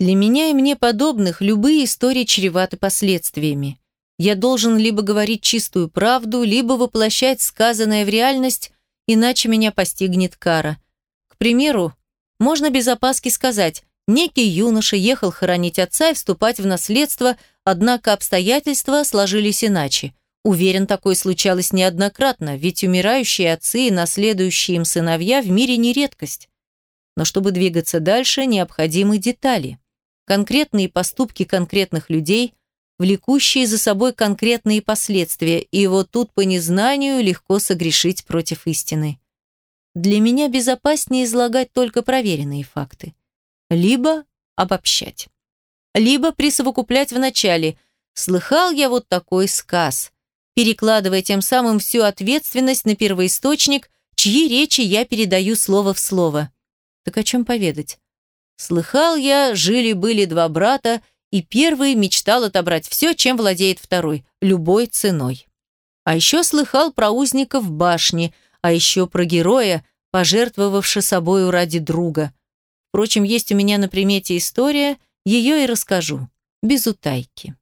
Для меня и мне подобных любые истории чреваты последствиями. Я должен либо говорить чистую правду, либо воплощать сказанное в реальность, иначе меня постигнет кара. К примеру, можно без опаски сказать, некий юноша ехал хоронить отца и вступать в наследство, однако обстоятельства сложились иначе. Уверен, такое случалось неоднократно, ведь умирающие отцы и наследующие им сыновья в мире не редкость. Но чтобы двигаться дальше, необходимы детали конкретные поступки конкретных людей, влекущие за собой конкретные последствия, и вот тут по незнанию легко согрешить против истины. Для меня безопаснее излагать только проверенные факты. Либо обобщать. Либо присовокуплять в начале «слыхал я вот такой сказ», перекладывая тем самым всю ответственность на первоисточник, чьи речи я передаю слово в слово. Так о чем поведать? Слыхал я, жили-были два брата, и первый мечтал отобрать все, чем владеет второй, любой ценой. А еще слыхал про узника в башне, а еще про героя, пожертвовавшего собою ради друга. Впрочем, есть у меня на примете история, ее и расскажу, без утайки.